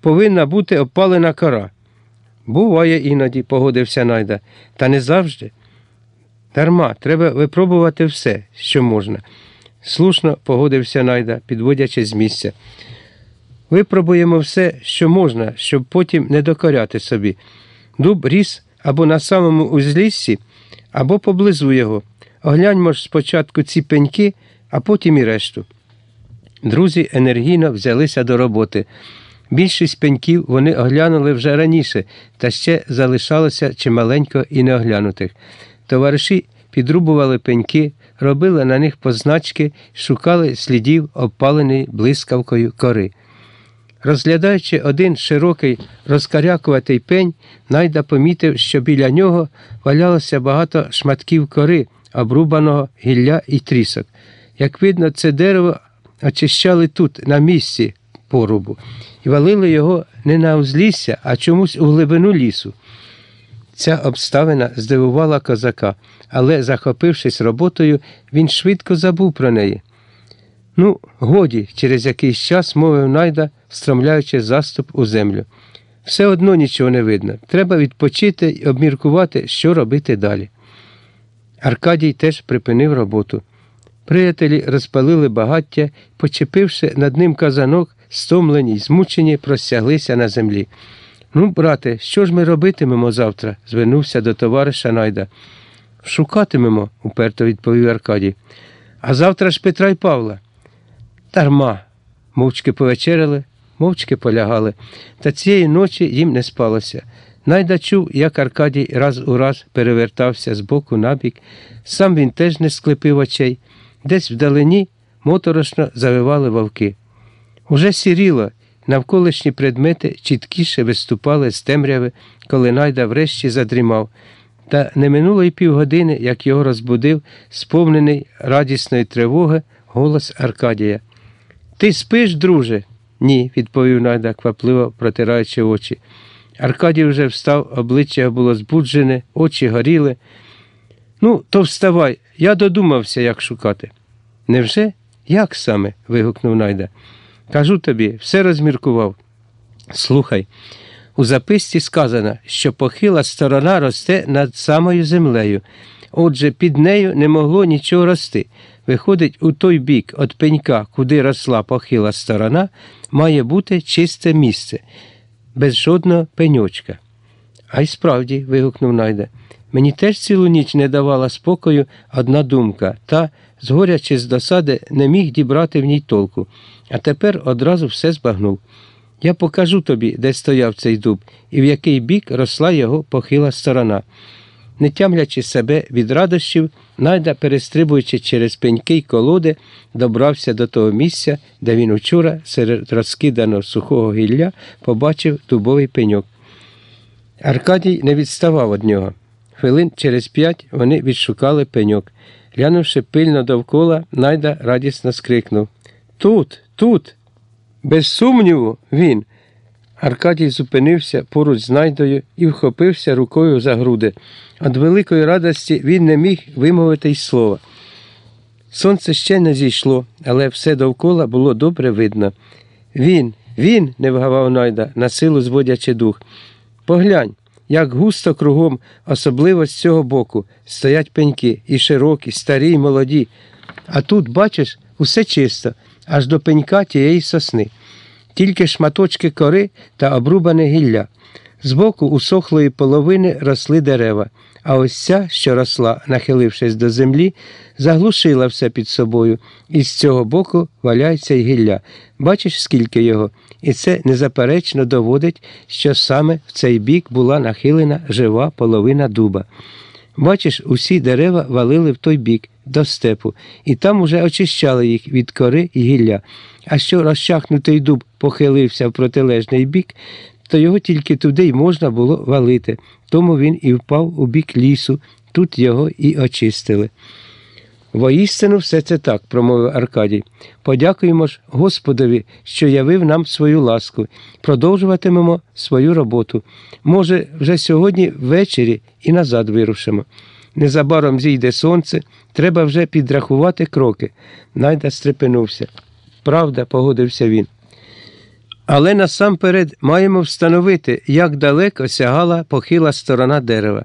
повинна бути опалена кора. Буває іноді, погодився Найда, та не завжди. Дарма, треба випробувати все, що можна. Слушно погодився Найда, підводячи з місця. Випробуємо все, що можна, щоб потім не докоряти собі. Дуб ріс або на самому узліссі, або поблизу його. Огляньмо ж спочатку ці пеньки, а потім і решту. Друзі енергійно взялися до роботи. Більшість пеньків вони оглянули вже раніше, та ще залишалося чималенько і неоглянутих. Товариші підрубували пеньки, робили на них позначки, шукали слідів обпаленої блискавкою кори. Розглядаючи один широкий розкарякуватий пень, Найда помітив, що біля нього валялося багато шматків кори, обрубаного гілля і трісок. Як видно, це дерево очищали тут, на місці порубу, і валили його не на узлісся, а чомусь у глибину лісу. Ця обставина здивувала козака, але, захопившись роботою, він швидко забув про неї. Ну, годі, через якийсь час мовив найда, встромляючи заступ у землю. Все одно нічого не видно. Треба відпочити і обміркувати, що робити далі. Аркадій теж припинив роботу. Приятелі розпалили багаття, почепивши над ним казанок, стомлені й змучені, простяглися на землі. Ну, брате, що ж ми робитимемо завтра? звернувся до товариша Найда. Шукатимемо, уперто відповів Аркадій. А завтра ж Петра й Павла. Дарма. Мовчки повечеряли, мовчки полягали, та цієї ночі їм не спалося. Найда чув, як Аркадій раз у раз перевертався з боку на бік. Сам він теж не склепив очей. Десь вдалині моторошно завивали вовки. Уже сіріло, навколишні предмети чіткіше виступали з темряви, коли Найда врешті задрімав. Та не минуло й півгодини, як його розбудив, сповнений радісної тривоги, голос Аркадія. Ти спиш, друже? Ні, відповів Найда, квапливо протираючи очі. Аркадій вже встав, обличчя було збуджене, очі горіли. Ну, то вставай, я додумався, як шукати. Невже? Як саме? вигукнув Найда. Кажу тобі, все розміркував. Слухай, у записці сказано, що похила сторона росте над самою землею. Отже, під нею не могло нічого рости. Виходить, у той бік від пенька, куди росла похила сторона, має бути чисте місце, без жодного пеньочка. А й справді, вигукнув Найда, мені теж цілу ніч не давала спокою одна думка, та, згорячи з досади, не міг дібрати в ній толку, а тепер одразу все збагнув. Я покажу тобі, де стояв цей дуб і в який бік росла його похила сторона. Не тямлячи себе від радощів, найда, перестрибуючи через пеньки й колоди, добрався до того місця, де він учора серед розкиданого сухого гілля побачив дубовий пеньок. Аркадій не відставав від нього. Хвилин через п'ять вони відшукали пеньок. Глянувши пильно довкола, найда радісно скрикнув Тут, тут. Без сумніву, він. Аркадій зупинився поруч з найдою і вхопився рукою за груди. Від великої радості він не міг вимовити й слова. Сонце ще не зійшло, але все довкола було добре видно. Він, він, не вгавав найда, на силу зводячи дух. Поглянь, як густо кругом, особливо з цього боку, стоять пеньки і широкі, старі, й молоді. А тут, бачиш, усе чисто, аж до пенька тієї сосни тільки шматочки кори та обрубане гілля. Збоку усохлої половини росли дерева, а ось ця, що росла, нахилившись до землі, заглушила все під собою, і з цього боку валяється й гілля. Бачиш, скільки його, і це незаперечно доводить, що саме в цей бік була нахилена жива половина дуба. Бачиш, усі дерева валили в той бік, до степу, і там уже очищали їх від кори і гілля. А що розчахнутий дуб похилився в протилежний бік, то його тільки туди й можна було валити, тому він і впав у бік лісу, тут його і очистили. Воістину все це так, промовив Аркадій. Подякуємо ж Господові, що явив нам свою ласку. Продовжуватимемо свою роботу. Може, вже сьогодні ввечері і назад вирушимо. Незабаром зійде сонце, треба вже підрахувати кроки. Найда стрепенувся. Правда, погодився він. Але насамперед маємо встановити, як далеко сягала похила сторона дерева.